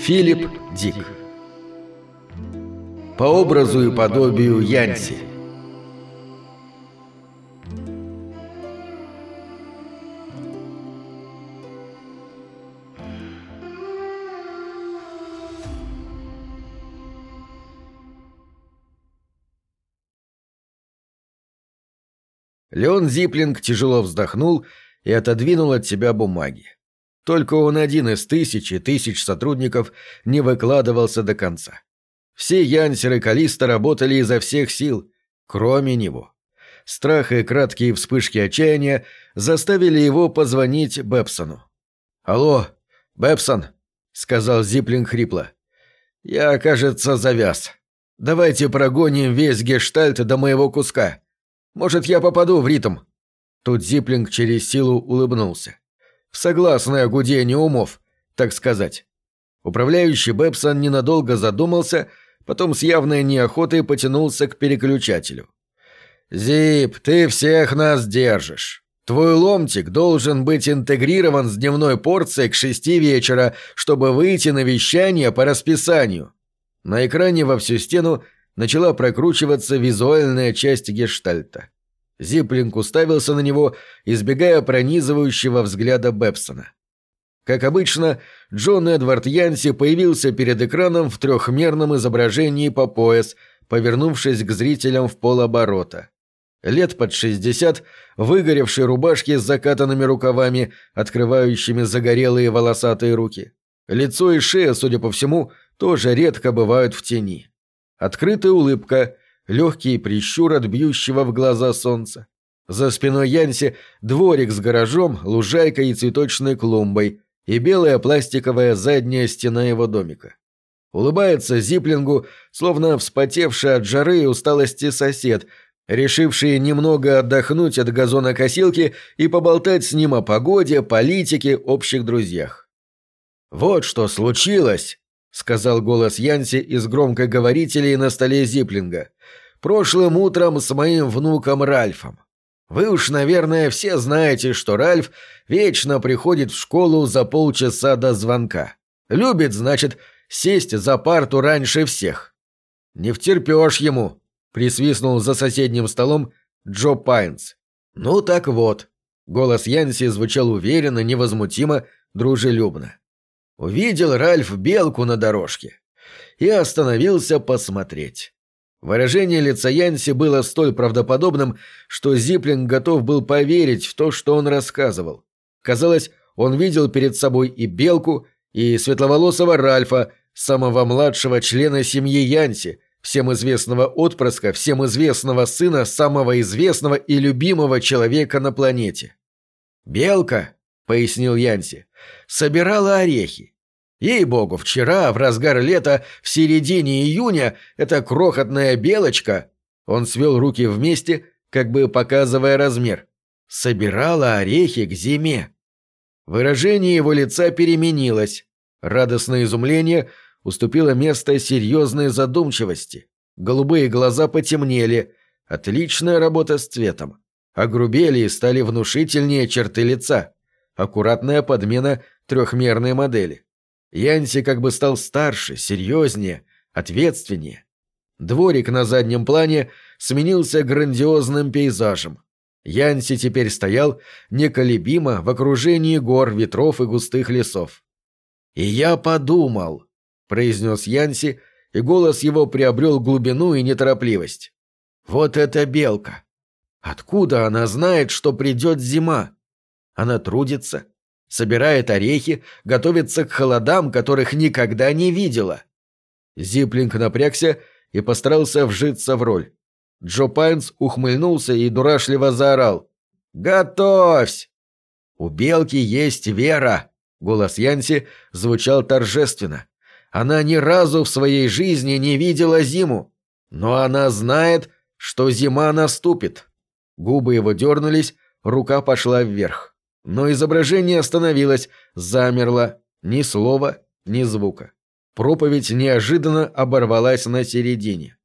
Филипп Дик По образу и подобию Янси Леон Зиплинг тяжело вздохнул и отодвинул от себя бумаги. Только он один из тысяч и тысяч сотрудников не выкладывался до конца. Все Янсеры Калиста работали изо всех сил, кроме него. Страх и краткие вспышки отчаяния заставили его позвонить Бепсону. «Алло, Бепсон», — сказал Зиплинг хрипло. «Я, кажется, завяз. Давайте прогоним весь гештальт до моего куска. Может, я попаду в ритм?» Тут Зиплинг через силу улыбнулся. В согласное гудение умов, так сказать. Управляющий Бэбсон ненадолго задумался, потом с явной неохотой потянулся к переключателю. «Зип, ты всех нас держишь. Твой ломтик должен быть интегрирован с дневной порцией к шести вечера, чтобы выйти на вещание по расписанию». На экране во всю стену начала прокручиваться визуальная часть гештальта. Зиплинг уставился на него, избегая пронизывающего взгляда Бепсона. Как обычно, Джон Эдвард Янси появился перед экраном в трехмерном изображении по пояс, повернувшись к зрителям в полоборота. Лет под шестьдесят, выгоревшие рубашки с закатанными рукавами, открывающими загорелые волосатые руки. Лицо и шея, судя по всему, тоже редко бывают в тени. Открытая улыбка, легкий прищур от бьющего в глаза солнца. За спиной Янси дворик с гаражом, лужайкой и цветочной клумбой и белая пластиковая задняя стена его домика. Улыбается Зиплингу, словно вспотевший от жары и усталости сосед, решивший немного отдохнуть от газонокосилки и поболтать с ним о погоде, политике, общих друзьях. «Вот что случилось!» — сказал голос Янси из громкоговорителей на столе Зиплинга. «Прошлым утром с моим внуком Ральфом. Вы уж, наверное, все знаете, что Ральф вечно приходит в школу за полчаса до звонка. Любит, значит, сесть за парту раньше всех. Не втерпешь ему», — присвистнул за соседним столом Джо Пайнс. «Ну так вот». Голос Янси звучал уверенно, невозмутимо, дружелюбно. Увидел Ральф белку на дорожке и остановился посмотреть. Выражение лица Янси было столь правдоподобным, что Зиплинг готов был поверить в то, что он рассказывал. Казалось, он видел перед собой и белку, и светловолосого Ральфа, самого младшего члена семьи Янси, всем известного отпрыска, всем известного сына самого известного и любимого человека на планете. «Белка», — пояснил Янси, — «собирала орехи. Ей-богу, вчера, в разгар лета, в середине июня, эта крохотная белочка... Он свел руки вместе, как бы показывая размер. Собирала орехи к зиме. Выражение его лица переменилось. Радостное изумление уступило место серьезной задумчивости. Голубые глаза потемнели. Отличная работа с цветом. Огрубели и стали внушительнее черты лица. Аккуратная подмена трехмерной модели. Янси как бы стал старше, серьезнее, ответственнее. Дворик на заднем плане сменился грандиозным пейзажем. Янси теперь стоял неколебимо в окружении гор, ветров и густых лесов. «И я подумал», — произнес Янси, и голос его приобрел глубину и неторопливость. «Вот эта белка! Откуда она знает, что придет зима? Она трудится, собирает орехи, готовится к холодам, которых никогда не видела. Зиплинг напрягся и постарался вжиться в роль. Джо Пайнс ухмыльнулся и дурашливо заорал. «Готовься!» «У белки есть вера!» Голос Янси звучал торжественно. Она ни разу в своей жизни не видела зиму, но она знает, что зима наступит. Губы его дернулись, рука пошла вверх. Но изображение остановилось, замерло, ни слова, ни звука. Проповедь неожиданно оборвалась на середине.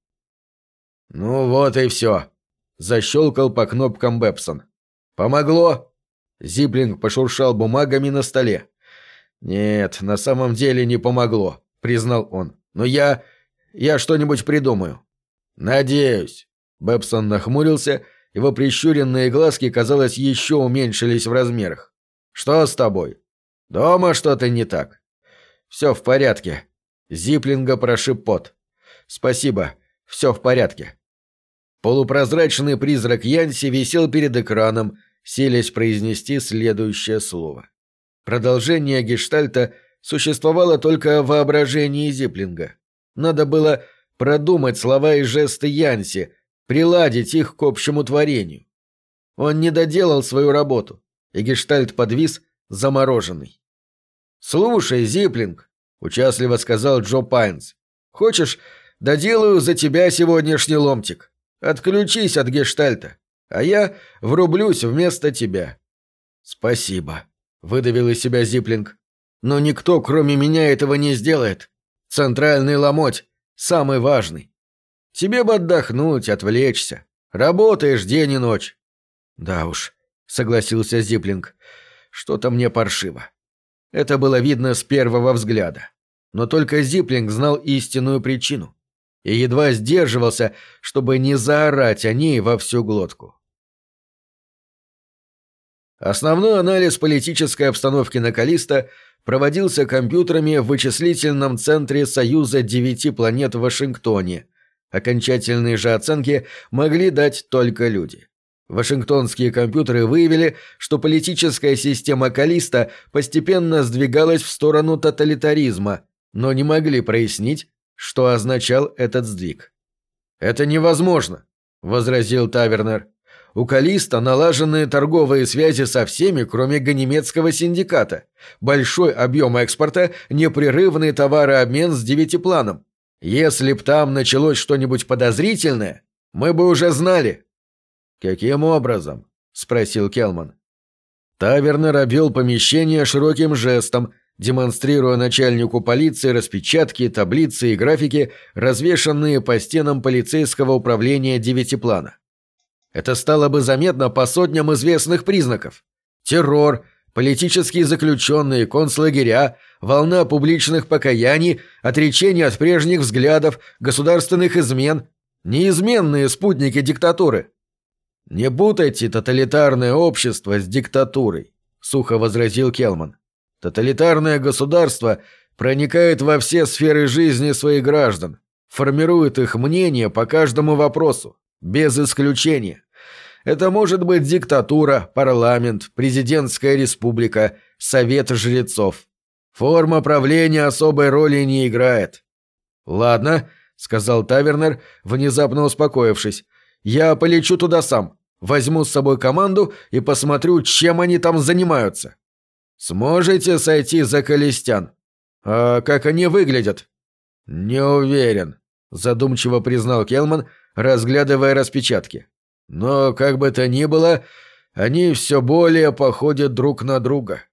«Ну вот и все», — защелкал по кнопкам Бепсон. «Помогло?» Зиблинг пошуршал бумагами на столе. «Нет, на самом деле не помогло», признал он. «Но я... я что-нибудь придумаю». «Надеюсь». Бэбсон нахмурился, его прищуренные глазки, казалось, еще уменьшились в размерах. «Что с тобой? Дома что-то не так?» «Все в порядке». Зиплинга прошиб пот. «Спасибо. Все в порядке». Полупрозрачный призрак Янси висел перед экраном, селись произнести следующее слово. Продолжение гештальта существовало только в воображении Зиплинга. Надо было продумать слова и жесты Янси, приладить их к общему творению. Он не доделал свою работу, и гештальт подвис, замороженный. «Слушай, Зиплинг», — участливо сказал Джо Пайнс, — «хочешь, доделаю за тебя сегодняшний ломтик? Отключись от гештальта, а я врублюсь вместо тебя». «Спасибо», — выдавил из себя Зиплинг. «Но никто, кроме меня, этого не сделает. Центральный ломоть, самый важный. Тебе бы отдохнуть, отвлечься. Работаешь день и ночь». «Да уж», — согласился Зиплинг, — «что-то мне паршиво». Это было видно с первого взгляда. Но только Зиплинг знал истинную причину. И едва сдерживался, чтобы не заорать о ней во всю глотку. Основной анализ политической обстановки на Калиста проводился компьютерами в вычислительном центре Союза девяти планет в Вашингтоне. Окончательные же оценки могли дать только люди. Вашингтонские компьютеры выявили, что политическая система Калиста постепенно сдвигалась в сторону тоталитаризма, но не могли прояснить, что означал этот сдвиг. «Это невозможно», — возразил Тавернер. «У Калиста налажены торговые связи со всеми, кроме Ганимедского синдиката. Большой объем экспорта, непрерывный товарообмен с девятипланом. Если б там началось что-нибудь подозрительное, мы бы уже знали». «Каким образом?» – спросил Келман. Тавернер обвел помещение широким жестом, демонстрируя начальнику полиции распечатки, таблицы и графики, развешанные по стенам полицейского управления девятиплана. Это стало бы заметно по сотням известных признаков. Террор, политические заключенные, концлагеря, волна публичных покаяний, отречение от прежних взглядов, государственных измен, неизменные спутники диктатуры – «Не путайте тоталитарное общество с диктатурой», — сухо возразил Келман. «Тоталитарное государство проникает во все сферы жизни своих граждан, формирует их мнение по каждому вопросу, без исключения. Это может быть диктатура, парламент, президентская республика, совет жрецов. Форма правления особой роли не играет». «Ладно», — сказал Тавернер, внезапно успокоившись, я полечу туда сам. Возьму с собой команду и посмотрю, чем они там занимаются. Сможете сойти за колестян? А как они выглядят? Не уверен, задумчиво признал Келман, разглядывая распечатки. Но, как бы то ни было, они все более походят друг на друга.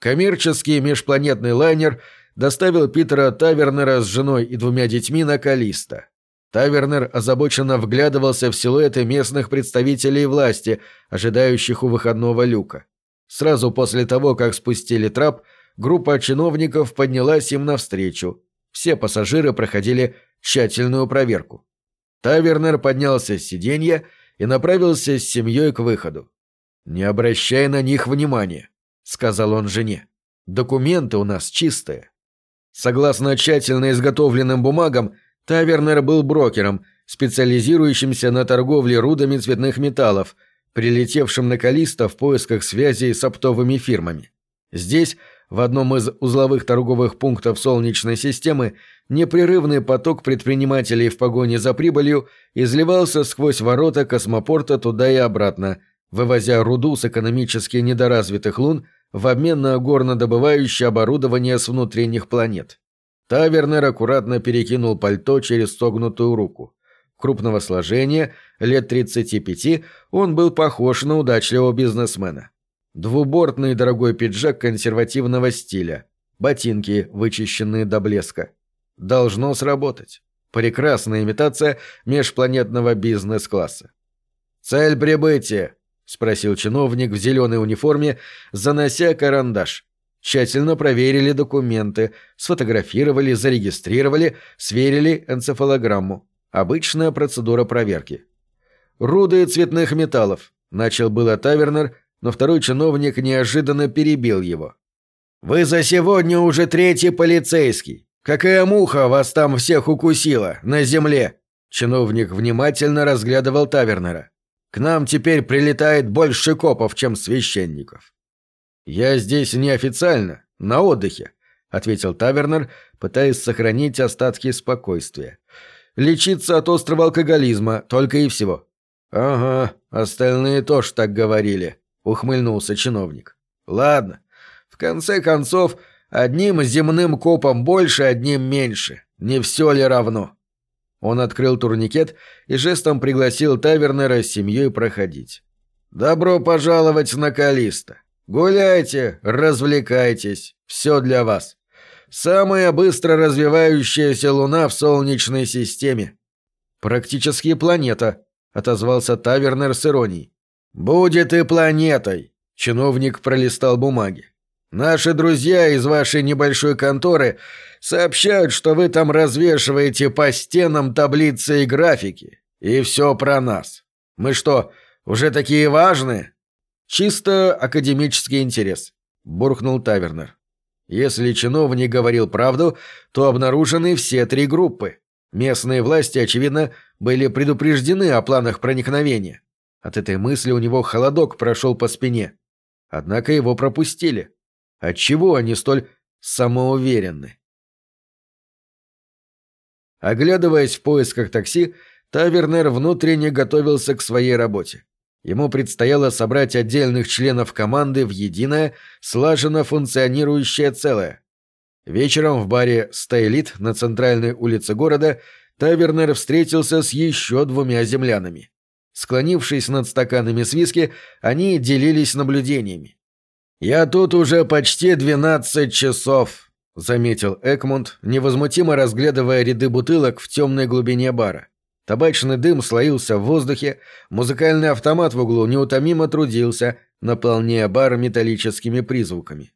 Коммерческий межпланетный лайнер доставил Питера Тавернера с женой и двумя детьми на Калиста. Тавернер озабоченно вглядывался в силуэты местных представителей власти, ожидающих у выходного люка. Сразу после того, как спустили трап, группа чиновников поднялась им навстречу. Все пассажиры проходили тщательную проверку. Тавернер поднялся с сиденья и направился с семьей к выходу. «Не обращай на них внимания», — сказал он жене. «Документы у нас чистые». Согласно тщательно изготовленным бумагам, Тавернер был брокером, специализирующимся на торговле рудами цветных металлов, прилетевшим на Калиста в поисках связей с оптовыми фирмами. Здесь, в одном из узловых торговых пунктов Солнечной системы, непрерывный поток предпринимателей в погоне за прибылью изливался сквозь ворота космопорта туда и обратно, вывозя руду с экономически недоразвитых лун в обмен на горнодобывающее оборудование с внутренних планет. Тавернер аккуратно перекинул пальто через согнутую руку. Крупного сложения, лет 35, он был похож на удачливого бизнесмена. Двубортный дорогой пиджак консервативного стиля, ботинки, вычищенные до блеска. Должно сработать. Прекрасная имитация межпланетного бизнес-класса. «Цель прибытия?» — спросил чиновник в зеленой униформе, занося карандаш. Тщательно проверили документы, сфотографировали, зарегистрировали, сверили энцефалограмму. Обычная процедура проверки. «Руды цветных металлов», — начал было Тавернер, но второй чиновник неожиданно перебил его. «Вы за сегодня уже третий полицейский. Какая муха вас там всех укусила, на земле?» Чиновник внимательно разглядывал Тавернера. «К нам теперь прилетает больше копов, чем священников». «Я здесь неофициально, на отдыхе», — ответил Тавернер, пытаясь сохранить остатки спокойствия. «Лечиться от острого алкоголизма, только и всего». «Ага, остальные тоже так говорили», — ухмыльнулся чиновник. «Ладно. В конце концов, одним земным копом больше, одним меньше. Не все ли равно?» Он открыл турникет и жестом пригласил Тавернера с семьей проходить. «Добро пожаловать на Калиста. Гуляйте, развлекайтесь. Все для вас. Самая быстро развивающаяся луна в Солнечной системе». «Практически планета», — отозвался Тавернер с иронией. «Будет и планетой», — чиновник пролистал бумаги. «Наши друзья из вашей небольшой конторы сообщают, что вы там развешиваете по стенам таблицы и графики. И все про нас. Мы что, уже такие важные?» «Чисто академический интерес», — буркнул Тавернер. Если чиновник говорил правду, то обнаружены все три группы. Местные власти, очевидно, были предупреждены о планах проникновения. От этой мысли у него холодок прошел по спине. Однако его пропустили. Отчего они столь самоуверенны? Оглядываясь в поисках такси, Тавернер внутренне готовился к своей работе. Ему предстояло собрать отдельных членов команды в единое, слаженно функционирующее целое. Вечером в баре «Стейлит» на центральной улице города Тавернер встретился с еще двумя землянами. Склонившись над стаканами с виски, они делились наблюдениями. «Я тут уже почти двенадцать часов», — заметил Экмунд, невозмутимо разглядывая ряды бутылок в темной глубине бара. Табачный дым слоился в воздухе, музыкальный автомат в углу неутомимо трудился, наполняя бар металлическими призвуками.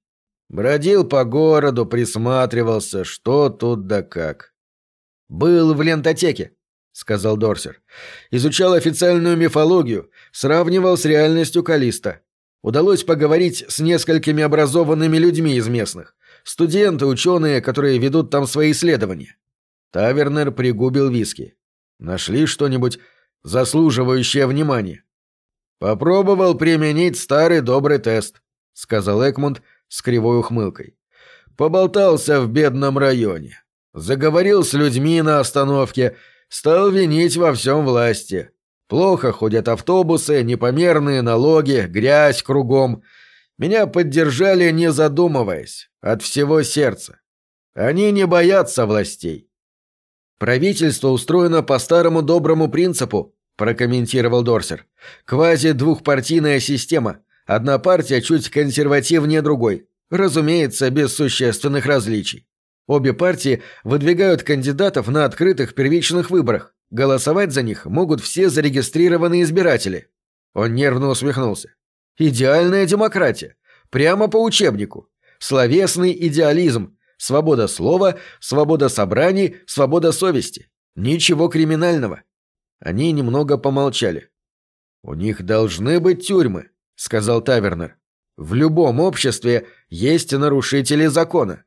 Бродил по городу, присматривался, что тут да как. «Был в лентотеке», — сказал Дорсер. «Изучал официальную мифологию, сравнивал с реальностью Калиста. Удалось поговорить с несколькими образованными людьми из местных. Студенты, ученые, которые ведут там свои исследования». Тавернер пригубил виски. «Нашли что-нибудь заслуживающее внимания?» «Попробовал применить старый добрый тест», — сказал Экмунд с кривой ухмылкой. «Поболтался в бедном районе. Заговорил с людьми на остановке, стал винить во всем власти. Плохо ходят автобусы, непомерные налоги, грязь кругом. Меня поддержали, не задумываясь, от всего сердца. Они не боятся властей. Правительство устроено по старому доброму принципу, прокомментировал Дорсер. Квази-двухпартийная система. Одна партия чуть консервативнее другой. Разумеется, без существенных различий. Обе партии выдвигают кандидатов на открытых первичных выборах. Голосовать за них могут все зарегистрированные избиратели. Он нервно усмехнулся. Идеальная демократия. Прямо по учебнику. Словесный идеализм. Свобода слова, свобода собраний, свобода совести. Ничего криминального. Они немного помолчали. «У них должны быть тюрьмы», — сказал Тавернер. «В любом обществе есть нарушители закона.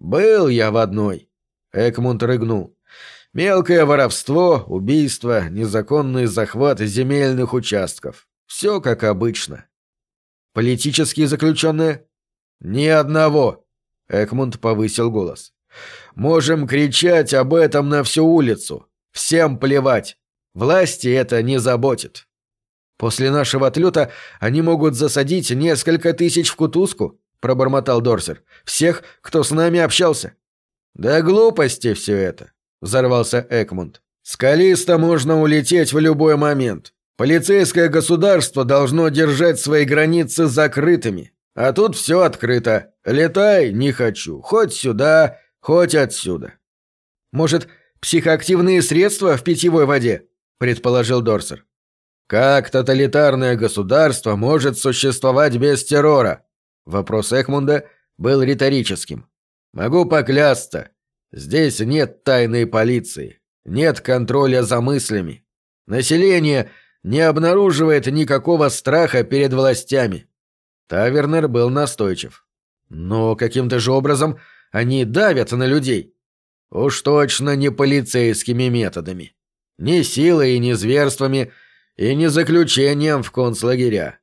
«Был я в одной», — Экмунд рыгнул. «Мелкое воровство, убийство, незаконный захват земельных участков. Все как обычно». «Политические заключенные?» «Ни одного», — Экмунд повысил голос. «Можем кричать об этом на всю улицу. Всем плевать. Власти это не заботит». «После нашего отлета они могут засадить несколько тысяч в кутузку?» — пробормотал Дорсер. «Всех, кто с нами общался». «Да глупости все это», — взорвался Экмунд. «С можно улететь в любой момент. Полицейское государство должно держать свои границы закрытыми. А тут все открыто. Летай, не хочу. Хоть сюда, хоть отсюда». «Может, психоактивные средства в питьевой воде?» — предположил Дорсер. «Как тоталитарное государство может существовать без террора?» Вопрос Экмунда был риторическим. Могу поклясться, здесь нет тайной полиции, нет контроля за мыслями. Население не обнаруживает никакого страха перед властями. Тавернер был настойчив. Но каким-то же образом они давят на людей. Уж точно не полицейскими методами. Ни силой, ни зверствами, и не заключением в концлагеря.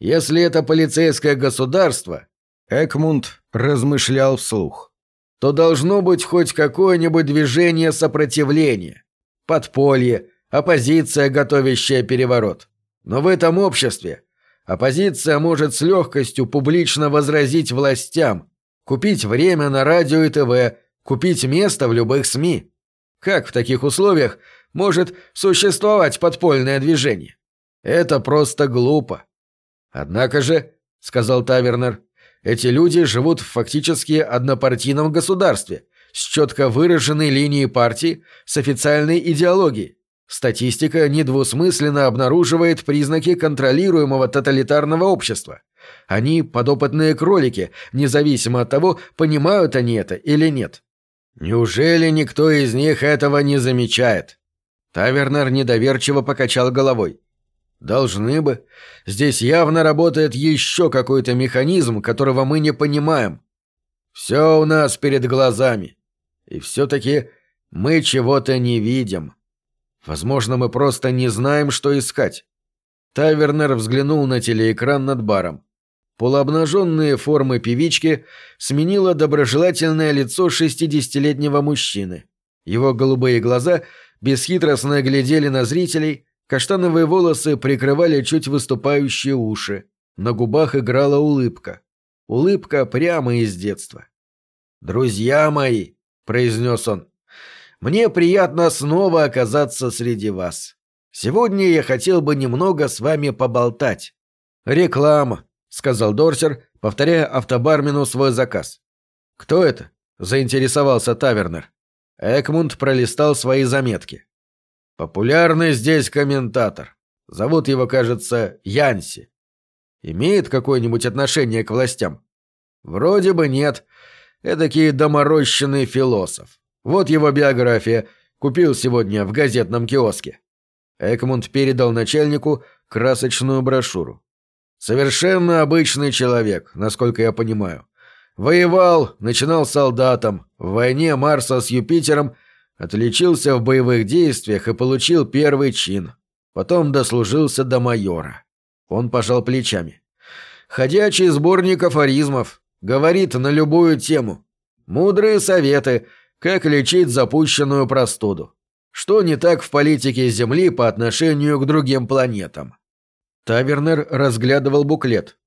Если это полицейское государство, Экмунд размышлял вслух, то должно быть хоть какое-нибудь движение сопротивления, подполье, оппозиция, готовящая переворот. Но в этом обществе оппозиция может с легкостью публично возразить властям, купить время на радио и ТВ, купить место в любых СМИ. Как в таких условиях может существовать подпольное движение? Это просто глупо. Однако же, — сказал Тавернер, — эти люди живут в фактически однопартийном государстве, с четко выраженной линией партии, с официальной идеологией. Статистика недвусмысленно обнаруживает признаки контролируемого тоталитарного общества. Они подопытные кролики, независимо от того, понимают они это или нет. Неужели никто из них этого не замечает? Тавернер недоверчиво покачал головой. Должны бы. Здесь явно работает еще какой-то механизм, которого мы не понимаем. Все у нас перед глазами. И все-таки мы чего-то не видим. Возможно, мы просто не знаем, что искать. Тавернер взглянул на телеэкран над баром. Полуобнаженные формы певички сменило доброжелательное лицо шестидесятилетнего мужчины. Его голубые глаза бесхитростно глядели на зрителей, каштановые волосы прикрывали чуть выступающие уши. На губах играла улыбка. Улыбка прямо из детства. «Друзья мои», — произнес он, — «мне приятно снова оказаться среди вас. Сегодня я хотел бы немного с вами поболтать. Реклама, сказал Дорсер, повторяя автобармену свой заказ. «Кто это?» – заинтересовался Тавернер. Экмунд пролистал свои заметки. «Популярный здесь комментатор. Зовут его, кажется, Янси. Имеет какое-нибудь отношение к властям?» «Вроде бы нет. Эдакий доморощенный философ. Вот его биография. Купил сегодня в газетном киоске». Экмунд передал начальнику красочную брошюру. Совершенно обычный человек, насколько я понимаю. Воевал, начинал солдатом, в войне Марса с Юпитером, отличился в боевых действиях и получил первый чин. Потом дослужился до майора. Он пожал плечами. Ходячий сборник афоризмов. Говорит на любую тему. Мудрые советы, как лечить запущенную простуду. Что не так в политике Земли по отношению к другим планетам? Тавернер разглядывал буклет.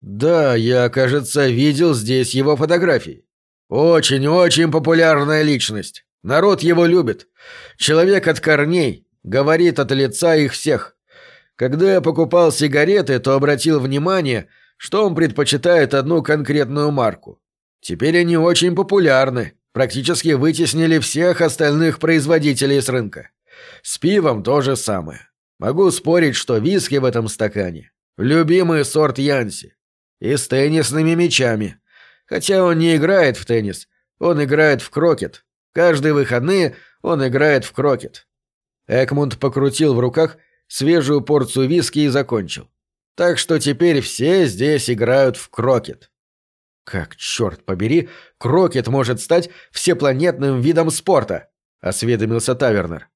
«Да, я, кажется, видел здесь его фотографии. Очень-очень популярная личность. Народ его любит. Человек от корней, говорит от лица их всех. Когда я покупал сигареты, то обратил внимание, что он предпочитает одну конкретную марку. Теперь они очень популярны, практически вытеснили всех остальных производителей с рынка. С пивом то же самое. Могу спорить, что виски в этом стакане – любимый сорт Янси. И с теннисными мячами. Хотя он не играет в теннис, он играет в крокет. Каждые выходные он играет в крокет. Экмунд покрутил в руках свежую порцию виски и закончил. Так что теперь все здесь играют в крокет. Как, черт побери, крокет может стать всепланетным видом спорта, осведомился Тавернер.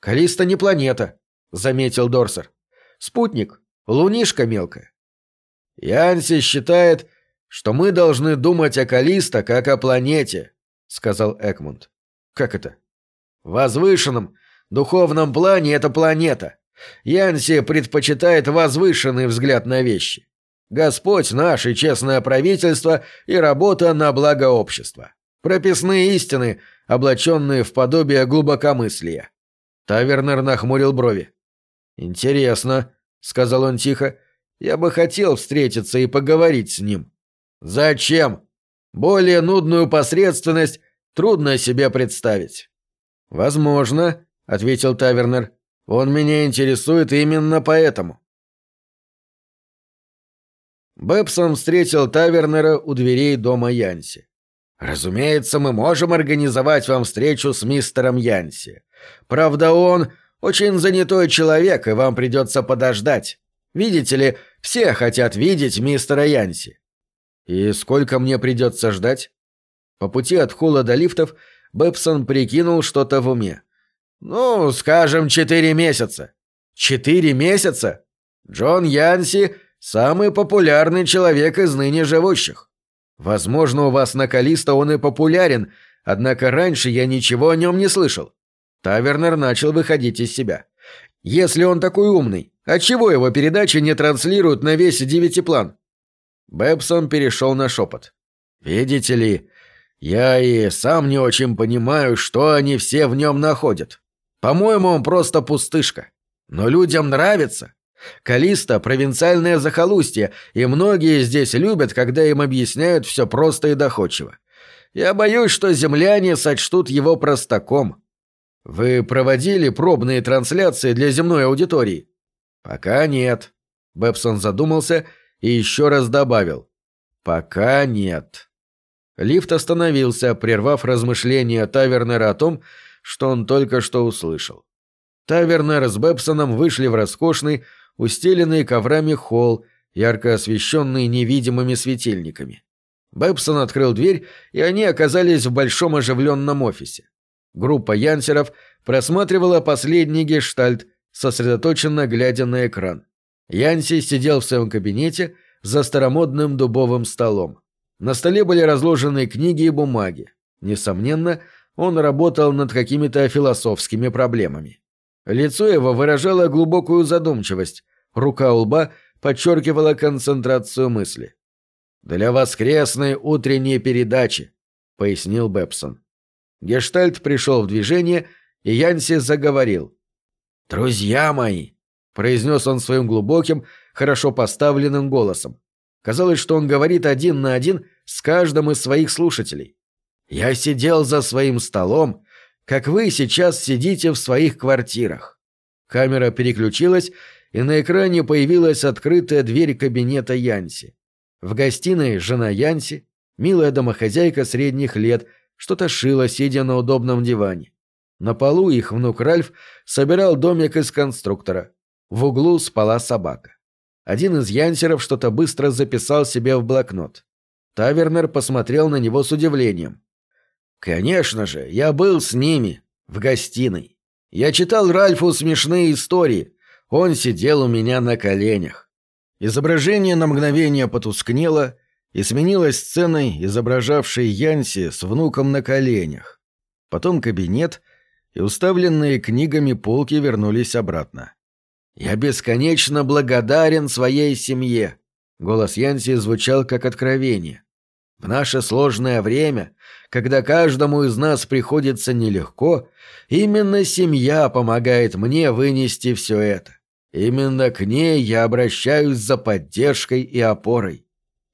Калиста не планета, — заметил Дорсер. «Спутник. Лунишка мелкая». «Янси считает, что мы должны думать о Калиста как о планете», — сказал Экмунд. «Как это?» «В возвышенном, духовном плане это планета. Янси предпочитает возвышенный взгляд на вещи. Господь наш и честное правительство и работа на благо общества. Прописные истины, облаченные в подобие глубокомыслия». Тавернер нахмурил брови. «Интересно», — сказал он тихо. «Я бы хотел встретиться и поговорить с ним». «Зачем? Более нудную посредственность трудно себе представить». «Возможно», — ответил Тавернер. «Он меня интересует именно поэтому». Бэбсон встретил Тавернера у дверей дома Янси. «Разумеется, мы можем организовать вам встречу с мистером Янси. Правда, он очень занятой человек, и вам придется подождать. Видите ли, все хотят видеть мистера Янси». «И сколько мне придется ждать?» По пути от холла до лифтов Бэбсон прикинул что-то в уме. «Ну, скажем, четыре месяца». «Четыре месяца?» Джон Янси – самый популярный человек из ныне живущих. Возможно, у вас на Калиста он и популярен, однако раньше я ничего о нем не слышал. Тавернер начал выходить из себя. Если он такой умный, отчего его передачи не транслируют на весь девятиплан? Бэбсон перешел на шепот. «Видите ли, я и сам не очень понимаю, что они все в нем находят. По-моему, он просто пустышка. Но людям нравится. Калиста – провинциальное захолустье, и многие здесь любят, когда им объясняют все просто и доходчиво. Я боюсь, что земляне сочтут его простаком. Вы проводили пробные трансляции для земной аудитории? Пока нет. Бэбсон задумался и еще раз добавил. Пока нет. Лифт остановился, прервав размышления Тавернера о том, что он только что услышал. Тавернер с Бэбсоном вышли в роскошный, устеленный коврами холл, ярко освещенный невидимыми светильниками. Бэбсон открыл дверь, и они оказались в большом оживленном офисе. Группа янсеров просматривала последний гештальт, сосредоточенно глядя на экран. Янси сидел в своем кабинете за старомодным дубовым столом. На столе были разложены книги и бумаги. Несомненно, он работал над какими-то философскими проблемами. Лицо его выражало глубокую задумчивость, рука у лба подчеркивала концентрацию мысли. «Для воскресной утренней передачи», — пояснил Бепсон. Гештальт пришел в движение, и Янси заговорил. «Друзья мои», — произнес он своим глубоким, хорошо поставленным голосом. Казалось, что он говорит один на один с каждым из своих слушателей. «Я сидел за своим столом как вы сейчас сидите в своих квартирах». Камера переключилась, и на экране появилась открытая дверь кабинета Янси. В гостиной жена Янси, милая домохозяйка средних лет, что-то шила, сидя на удобном диване. На полу их внук Ральф собирал домик из конструктора. В углу спала собака. Один из янсеров что-то быстро записал себе в блокнот. Тавернер посмотрел на него с удивлением. Конечно же, я был с ними, в гостиной. Я читал Ральфу смешные истории. Он сидел у меня на коленях. Изображение на мгновение потускнело и сменилось сценой, изображавшей Янси с внуком на коленях. Потом кабинет и уставленные книгами полки вернулись обратно. «Я бесконечно благодарен своей семье», — голос Янси звучал как откровение. В наше сложное время, когда каждому из нас приходится нелегко, именно семья помогает мне вынести все это. Именно к ней я обращаюсь за поддержкой и опорой.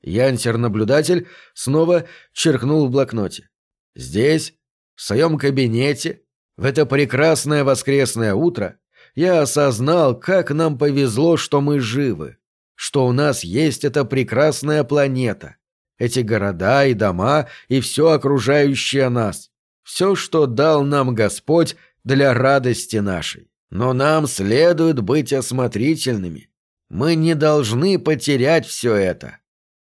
Янсер-наблюдатель снова черкнул в блокноте. Здесь, в своем кабинете, в это прекрасное воскресное утро, я осознал, как нам повезло, что мы живы, что у нас есть эта прекрасная планета — эти города и дома и все окружающее нас. Все, что дал нам Господь для радости нашей. Но нам следует быть осмотрительными. Мы не должны потерять все это.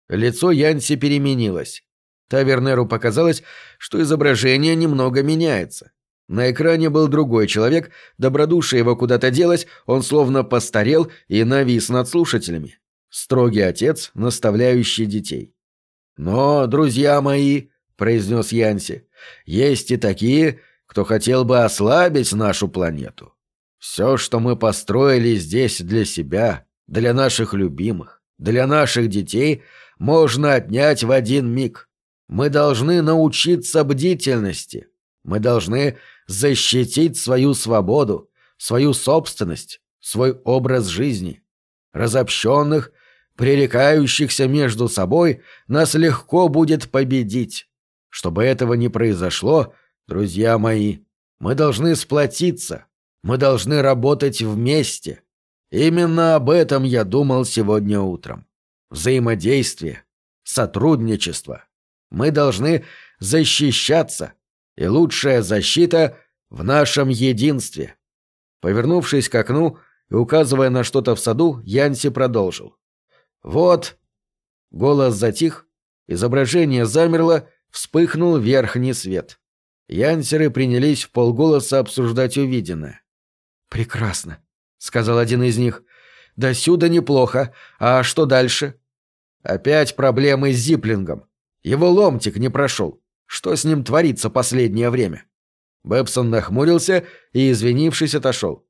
Лицо Янси переменилось. Тавернеру показалось, что изображение немного меняется. На экране был другой человек, добродушие его куда-то делось, он словно постарел и навис над слушателями. Строгий отец, наставляющий детей. «Но, друзья мои», — произнес Янси, — «есть и такие, кто хотел бы ослабить нашу планету. Все, что мы построили здесь для себя, для наших любимых, для наших детей, можно отнять в один миг. Мы должны научиться бдительности. Мы должны защитить свою свободу, свою собственность, свой образ жизни. Разобщенных пререкающихся между собой, нас легко будет победить. Чтобы этого не произошло, друзья мои, мы должны сплотиться, мы должны работать вместе. Именно об этом я думал сегодня утром. взаимодействие, сотрудничество. Мы должны защищаться, и лучшая защита в нашем единстве. Повернувшись к окну и указывая на что-то в саду, Янси продолжил. «Вот...» Голос затих, изображение замерло, вспыхнул верхний свет. Янсеры принялись в полголоса обсуждать увиденное. «Прекрасно», — сказал один из них. «До сюда неплохо. А что дальше?» «Опять проблемы с Зиплингом. Его ломтик не прошел. Что с ним творится последнее время?» Бэбсон нахмурился и, извинившись, отошел.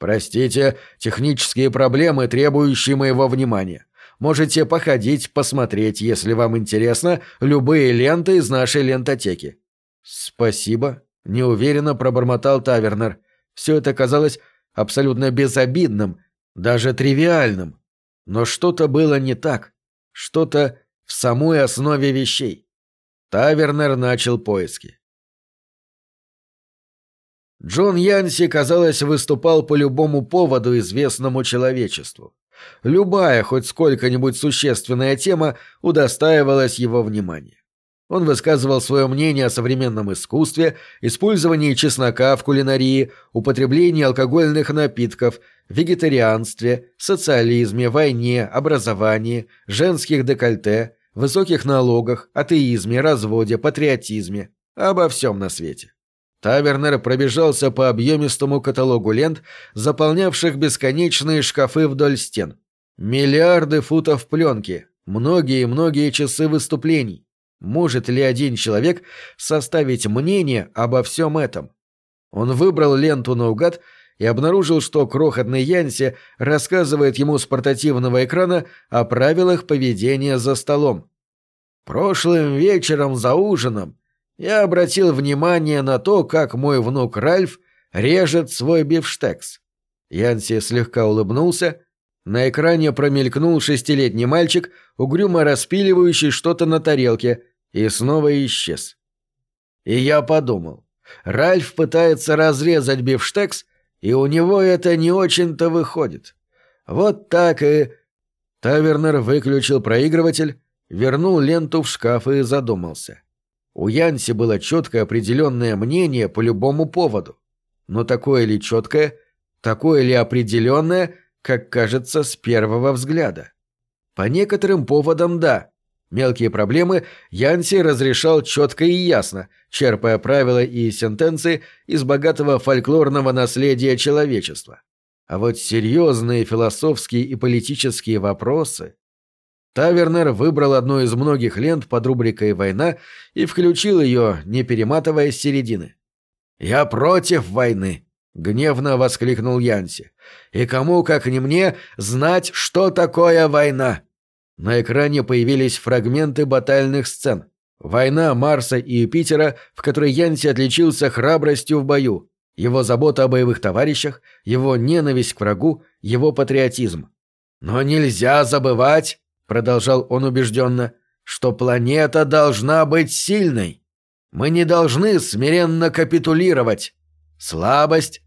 «Простите, технические проблемы, требующие моего внимания. Можете походить, посмотреть, если вам интересно, любые ленты из нашей лентотеки». «Спасибо», — неуверенно пробормотал Тавернер. Все это казалось абсолютно безобидным, даже тривиальным. Но что-то было не так. Что-то в самой основе вещей. Тавернер начал поиски. Джон Янси, казалось, выступал по любому поводу, известному человечеству. Любая, хоть сколько-нибудь существенная тема удостаивалась его внимания. Он высказывал свое мнение о современном искусстве, использовании чеснока в кулинарии, употреблении алкогольных напитков, вегетарианстве, социализме, войне, образовании, женских декольте, высоких налогах, атеизме, разводе, патриотизме, обо всем на свете. Тавернер пробежался по объемистому каталогу лент, заполнявших бесконечные шкафы вдоль стен. Миллиарды футов пленки, многие-многие часы выступлений. Может ли один человек составить мнение обо всем этом? Он выбрал ленту наугад и обнаружил, что крохотный Янси рассказывает ему с портативного экрана о правилах поведения за столом. «Прошлым вечером за ужином я обратил внимание на то, как мой внук Ральф режет свой бифштекс. Янси слегка улыбнулся. На экране промелькнул шестилетний мальчик, угрюмо распиливающий что-то на тарелке, и снова исчез. И я подумал, Ральф пытается разрезать бифштекс, и у него это не очень-то выходит. Вот так и... Тавернер выключил проигрыватель, вернул ленту в шкаф и задумался. У Янси было четкое определенное мнение по любому поводу. Но такое ли четкое, такое ли определенное, как кажется с первого взгляда? По некоторым поводам да. Мелкие проблемы Янси разрешал четко и ясно, черпая правила и сентенции из богатого фольклорного наследия человечества. А вот серьезные философские и политические вопросы... Тавернер выбрал одну из многих лент под рубрикой «Война» и включил ее, не перематывая с середины. «Я против войны!» — гневно воскликнул Янси. «И кому, как не мне, знать, что такое война?» На экране появились фрагменты батальных сцен. Война Марса и Юпитера, в которой Янси отличился храбростью в бою, его забота о боевых товарищах, его ненависть к врагу, его патриотизм. «Но нельзя забывать», продолжал он убежденно, что планета должна быть сильной. Мы не должны смиренно капитулировать. Слабость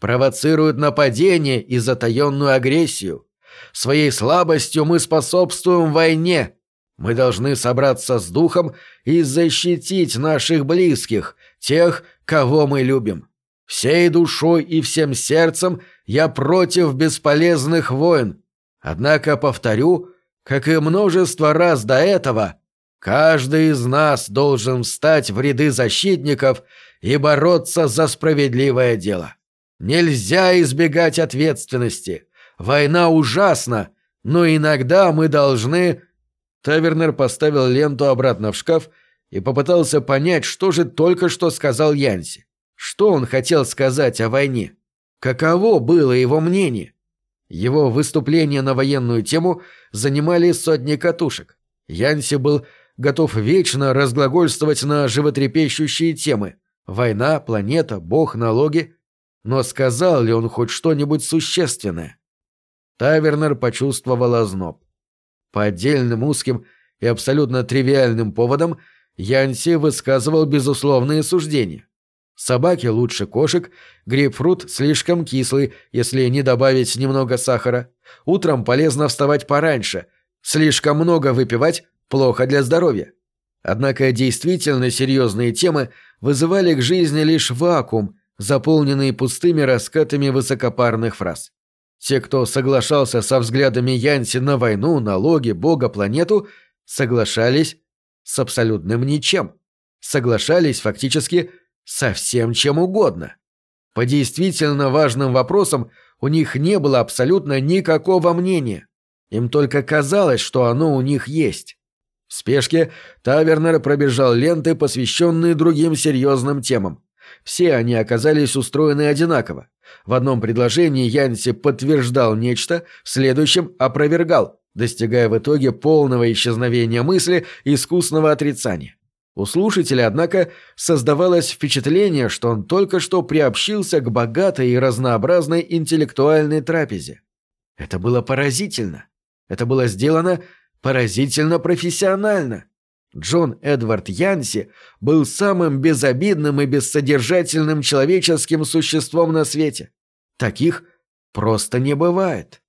провоцирует нападение и затаенную агрессию. Своей слабостью мы способствуем войне. Мы должны собраться с духом и защитить наших близких, тех, кого мы любим. Всей душой и всем сердцем я против бесполезных войн. Однако, повторю, как и множество раз до этого, каждый из нас должен встать в ряды защитников и бороться за справедливое дело. Нельзя избегать ответственности. Война ужасна, но иногда мы должны...» Тавернер поставил ленту обратно в шкаф и попытался понять, что же только что сказал Янси. Что он хотел сказать о войне? Каково было его мнение? Его выступления на военную тему занимали сотни катушек. Янси был готов вечно разглагольствовать на животрепещущие темы – война, планета, бог, налоги. Но сказал ли он хоть что-нибудь существенное? Тавернер почувствовал озноб. По отдельным узким и абсолютно тривиальным поводам Янси высказывал безусловные суждения. Собаки лучше кошек, грейпфрут слишком кислый, если не добавить немного сахара. Утром полезно вставать пораньше. Слишком много выпивать плохо для здоровья. Однако действительно серьезные темы вызывали к жизни лишь вакуум, заполненный пустыми раскатами высокопарных фраз. Те, кто соглашался со взглядами Янси на войну, налоги, бога, планету, соглашались с абсолютным ничем. Соглашались фактически со всем чем угодно. По действительно важным вопросам у них не было абсолютно никакого мнения. Им только казалось, что оно у них есть. В спешке Тавернер пробежал ленты, посвященные другим серьезным темам. Все они оказались устроены одинаково. В одном предложении Янси подтверждал нечто, в следующем опровергал, достигая в итоге полного исчезновения мысли и искусного отрицания. У слушателя, однако, создавалось впечатление, что он только что приобщился к богатой и разнообразной интеллектуальной трапезе. Это было поразительно. Это было сделано поразительно профессионально. Джон Эдвард Янси был самым безобидным и бессодержательным человеческим существом на свете. Таких просто не бывает.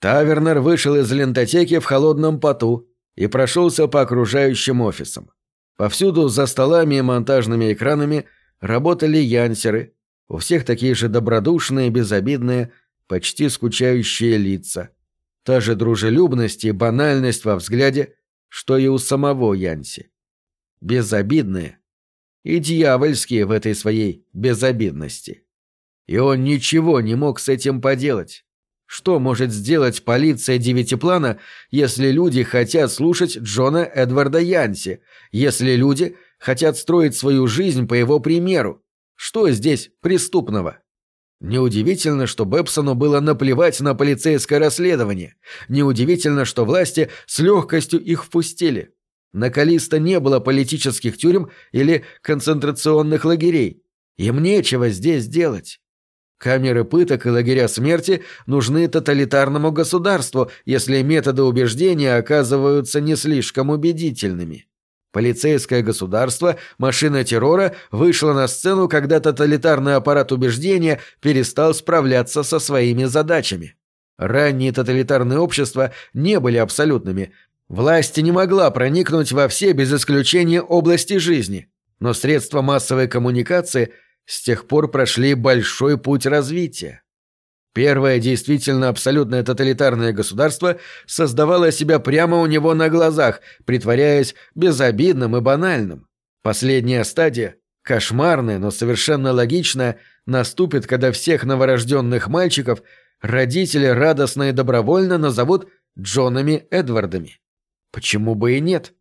Тавернер вышел из лентотеки в холодном поту и прошелся по окружающим офисам. Повсюду за столами и монтажными экранами работали янсеры, у всех такие же добродушные, безобидные, почти скучающие лица. Та же дружелюбность и банальность во взгляде – что и у самого Янси. Безобидные и дьявольские в этой своей безобидности. И он ничего не мог с этим поделать. Что может сделать полиция девятиплана, если люди хотят слушать Джона Эдварда Янси, если люди хотят строить свою жизнь по его примеру? Что здесь преступного? Неудивительно, что Бепсону было наплевать на полицейское расследование. Неудивительно, что власти с легкостью их впустили. На Калиста не было политических тюрем или концентрационных лагерей. Им нечего здесь делать. Камеры пыток и лагеря смерти нужны тоталитарному государству, если методы убеждения оказываются не слишком убедительными. Полицейское государство, машина террора, вышла на сцену, когда тоталитарный аппарат убеждения перестал справляться со своими задачами. Ранние тоталитарные общества не были абсолютными. Власть не могла проникнуть во все без исключения области жизни. Но средства массовой коммуникации с тех пор прошли большой путь развития. Первое действительно абсолютное тоталитарное государство создавало себя прямо у него на глазах, притворяясь безобидным и банальным. Последняя стадия, кошмарная, но совершенно логичная, наступит, когда всех новорожденных мальчиков родители радостно и добровольно назовут Джонами Эдвардами. Почему бы и нет?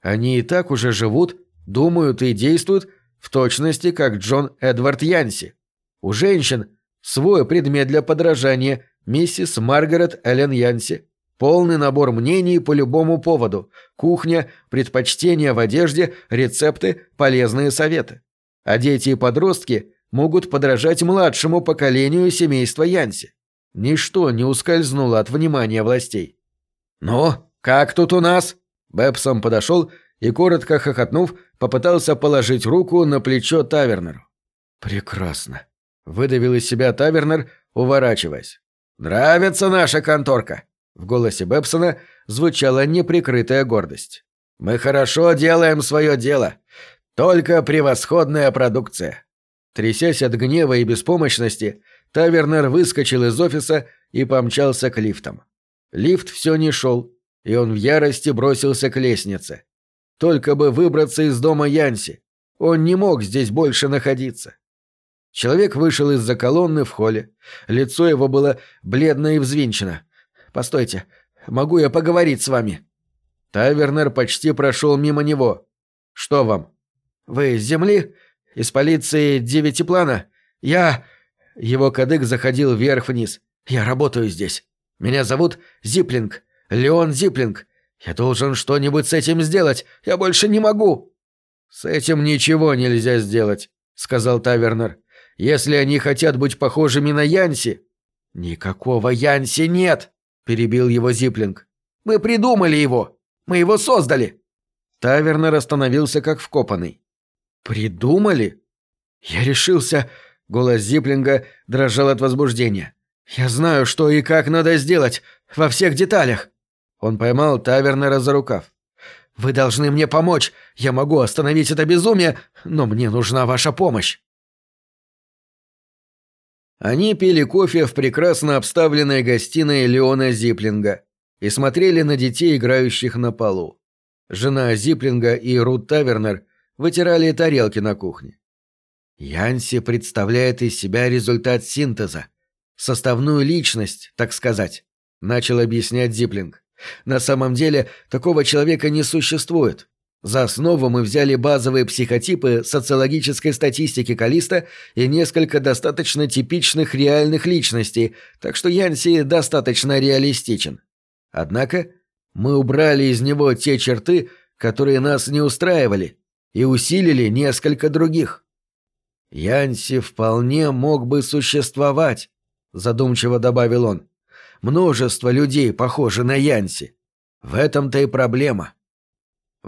Они и так уже живут, думают и действуют в точности, как Джон Эдвард Янси. У женщин – Свой предмет для подражания – миссис Маргарет Эллен Янси. Полный набор мнений по любому поводу. Кухня, предпочтения в одежде, рецепты, полезные советы. А дети и подростки могут подражать младшему поколению семейства Янси. Ничто не ускользнуло от внимания властей. «Ну, как тут у нас?» Бэбсон подошел и, коротко хохотнув, попытался положить руку на плечо Тавернеру. «Прекрасно. Выдавил из себя Тавернер, уворачиваясь. «Нравится наша конторка!» В голосе Бепсона звучала неприкрытая гордость. «Мы хорошо делаем свое дело. Только превосходная продукция». Трясясь от гнева и беспомощности, Тавернер выскочил из офиса и помчался к лифтам. Лифт все не шел, и он в ярости бросился к лестнице. Только бы выбраться из дома Янси. Он не мог здесь больше находиться. Человек вышел из-за колонны в холле. Лицо его было бледно и взвинчено. «Постойте, могу я поговорить с вами?» Тавернер почти прошел мимо него. «Что вам?» «Вы с земли? Из полиции девятиплана? Я...» Его кадык заходил вверх-вниз. «Я работаю здесь. Меня зовут Зиплинг. Леон Зиплинг. Я должен что-нибудь с этим сделать. Я больше не могу». «С этим ничего нельзя сделать», — сказал Тавернер. Если они хотят быть похожими на Янси...» «Никакого Янси нет!» — перебил его Зиплинг. «Мы придумали его! Мы его создали!» Тавернер остановился как вкопанный. «Придумали?» «Я решился...» — голос Зиплинга дрожал от возбуждения. «Я знаю, что и как надо сделать, во всех деталях!» Он поймал Тавернера за рукав. «Вы должны мне помочь! Я могу остановить это безумие, но мне нужна ваша помощь!» Они пили кофе в прекрасно обставленной гостиной Леона Зиплинга и смотрели на детей, играющих на полу. Жена Зиплинга и Рут Тавернер вытирали тарелки на кухне. Янси представляет из себя результат синтеза, составную личность, так сказать, начал объяснять Зиплинг. На самом деле такого человека не существует. За основу мы взяли базовые психотипы социологической статистики Калиста и несколько достаточно типичных реальных личностей, так что Янси достаточно реалистичен. Однако мы убрали из него те черты, которые нас не устраивали, и усилили несколько других. Янси вполне мог бы существовать, задумчиво добавил он. Множество людей похожи на Янси. В этом-то и проблема.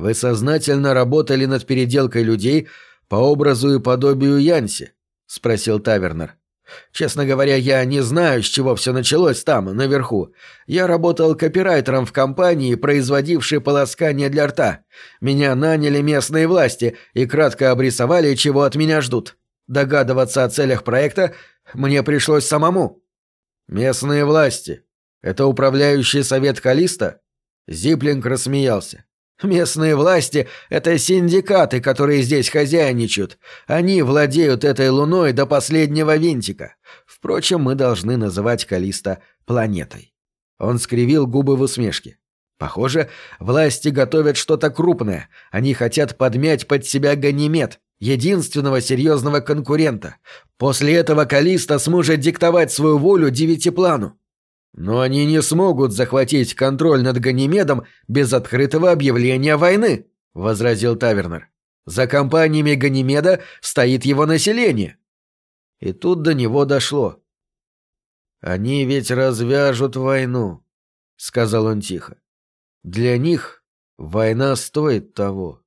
Вы сознательно работали над переделкой людей по образу и подобию Янси? спросил Тавернер. Честно говоря, я не знаю, с чего все началось там, наверху. Я работал копирайтером в компании, производившей полоскание для рта. Меня наняли местные власти и кратко обрисовали, чего от меня ждут. Догадываться о целях проекта мне пришлось самому. Местные власти. Это управляющий совет Калиста? Зиплинг рассмеялся. Местные власти — это синдикаты, которые здесь хозяйничают. Они владеют этой луной до последнего винтика. Впрочем, мы должны называть Калиста планетой. Он скривил губы в усмешке. Похоже, власти готовят что-то крупное. Они хотят подмять под себя Ганимед, единственного серьезного конкурента. После этого Калиста сможет диктовать свою волю девятиплану. Но они не смогут захватить контроль над Ганимедом без открытого объявления войны, возразил Тавернер. За компаниями Ганимеда стоит его население. И тут до него дошло. Они ведь развяжут войну, сказал он тихо. Для них война стоит того.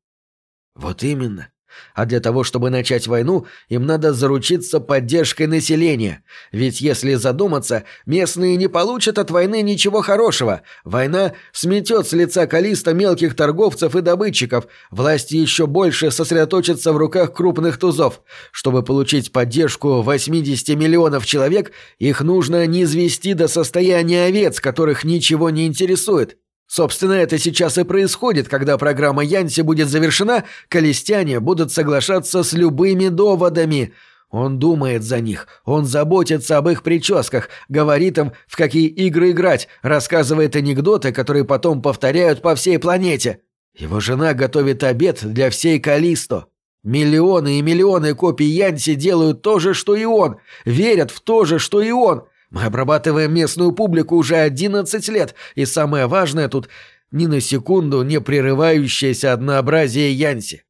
Вот именно. А для того, чтобы начать войну, им надо заручиться поддержкой населения. Ведь если задуматься, местные не получат от войны ничего хорошего. Война сметет с лица Калиста мелких торговцев и добытчиков. Власти еще больше сосредоточатся в руках крупных тузов. Чтобы получить поддержку 80 миллионов человек, их нужно низвести до состояния овец, которых ничего не интересует. Собственно, это сейчас и происходит, когда программа Янси будет завершена, колестяне будут соглашаться с любыми доводами. Он думает за них, он заботится об их прическах, говорит им, в какие игры играть, рассказывает анекдоты, которые потом повторяют по всей планете. Его жена готовит обед для всей Калисто. Миллионы и миллионы копий Янси делают то же, что и он, верят в то же, что и он – мы обрабатываем местную публику уже 11 лет, и самое важное тут ни на секунду не прерывающееся однообразие Янси.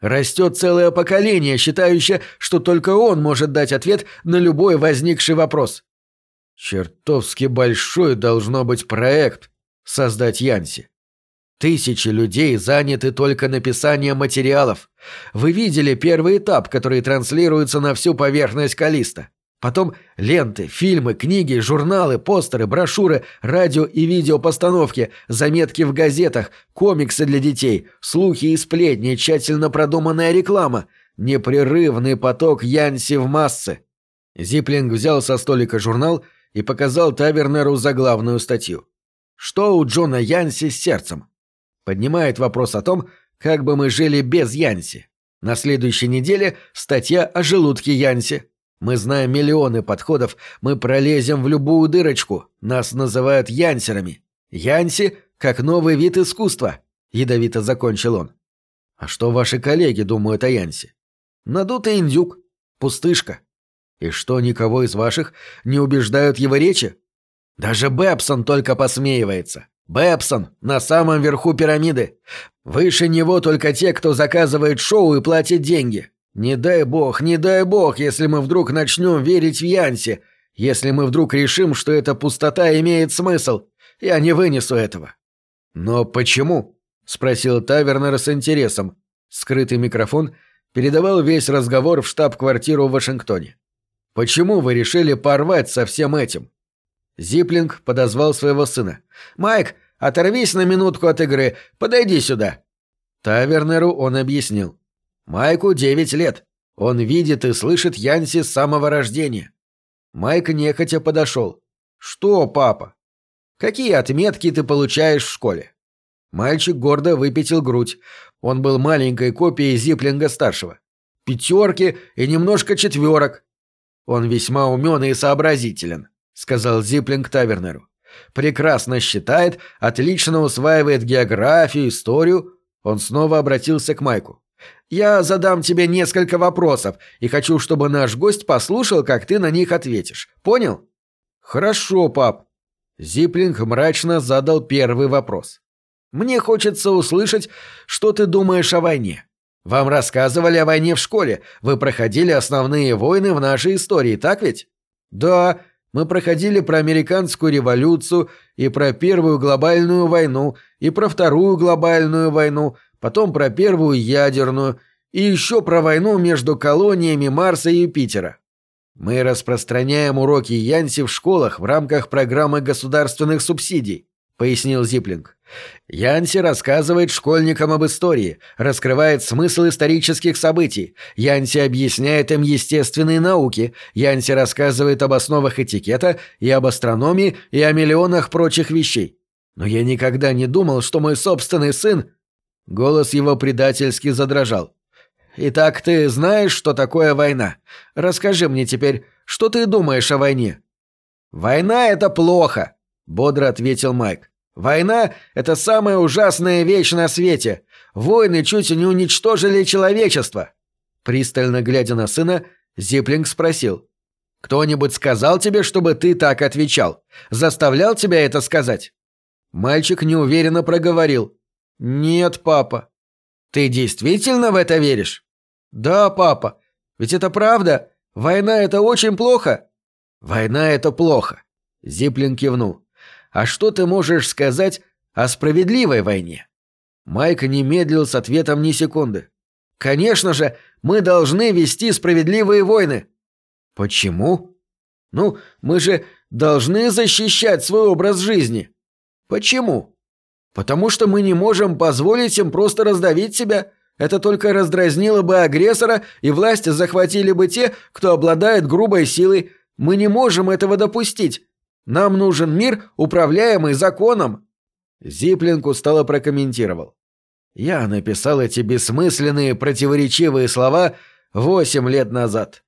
Растет целое поколение, считающее, что только он может дать ответ на любой возникший вопрос. Чертовски большой должно быть проект создать Янси. Тысячи людей заняты только написанием материалов. Вы видели первый этап, который транслируется на всю поверхность Калиста. Потом ленты, фильмы, книги, журналы, постеры, брошюры, радио и видеопостановки, заметки в газетах, комиксы для детей, слухи и сплетни, тщательно продуманная реклама, непрерывный поток Янси в массы. Зиплинг взял со столика журнал и показал Тавернеру заглавную статью. Что у Джона Янси с сердцем? Поднимает вопрос о том, как бы мы жили без Янси. На следующей неделе статья о желудке Янси. Мы знаем миллионы подходов, мы пролезем в любую дырочку. Нас называют янсерами. Янси — как новый вид искусства», — ядовито закончил он. «А что ваши коллеги думают о Янси?» «Надутый индюк. Пустышка. И что, никого из ваших не убеждают его речи?» «Даже Бэбсон только посмеивается. Бэбсон на самом верху пирамиды. Выше него только те, кто заказывает шоу и платит деньги. Не дай бог, не дай бог, если мы вдруг начнем верить в Янси, если мы вдруг решим, что эта пустота имеет смысл. Я не вынесу этого. Но почему? спросил Тавернер с интересом. Скрытый микрофон передавал весь разговор в штаб-квартиру в Вашингтоне. Почему вы решили порвать со всем этим? Зиплинг подозвал своего сына. «Майк, оторвись на минутку от игры, подойди сюда». Тавернеру он объяснил. Майку девять лет. Он видит и слышит Янси с самого рождения. Майк нехотя подошел. «Что, папа? Какие отметки ты получаешь в школе?» Мальчик гордо выпятил грудь. Он был маленькой копией Зиплинга-старшего. «Пятерки и немножко четверок». «Он весьма умен и сообразителен», — сказал Зиплинг Тавернеру. «Прекрасно считает, отлично усваивает географию, историю». Он снова обратился к Майку. «Я задам тебе несколько вопросов и хочу, чтобы наш гость послушал, как ты на них ответишь. Понял?» «Хорошо, пап». Зиплинг мрачно задал первый вопрос. «Мне хочется услышать, что ты думаешь о войне. Вам рассказывали о войне в школе. Вы проходили основные войны в нашей истории, так ведь?» «Да, мы проходили про американскую революцию и про первую глобальную войну, и про вторую глобальную войну, потом про первую ядерную, и еще про войну между колониями Марса и Юпитера. Мы распространяем уроки Янси в школах в рамках программы государственных субсидий, пояснил Зиплинг. Янси рассказывает школьникам об истории, раскрывает смысл исторических событий. Янси объясняет им естественные науки. Янси рассказывает об основах этикета и об астрономии и о миллионах прочих вещей. Но я никогда не думал, что мой собственный сын Голос его предательски задрожал. «Итак, ты знаешь, что такое война? Расскажи мне теперь, что ты думаешь о войне?» «Война — это плохо», — бодро ответил Майк. «Война — это самая ужасная вещь на свете. Войны чуть не уничтожили человечество». Пристально глядя на сына, Зиплинг спросил. «Кто-нибудь сказал тебе, чтобы ты так отвечал? Заставлял тебя это сказать?» Мальчик неуверенно проговорил. «Нет, папа». «Ты действительно в это веришь?» «Да, папа. Ведь это правда. Война — это очень плохо». «Война — это плохо», — Зиплин кивнул. «А что ты можешь сказать о справедливой войне?» Майк не медлил с ответом ни секунды. «Конечно же, мы должны вести справедливые войны». «Почему?» «Ну, мы же должны защищать свой образ жизни». «Почему?» Потому что мы не можем позволить им просто раздавить себя. Это только раздразнило бы агрессора, и власть захватили бы те, кто обладает грубой силой. Мы не можем этого допустить. Нам нужен мир, управляемый законом». Зиплинг устало прокомментировал. «Я написал эти бессмысленные, противоречивые слова восемь лет назад».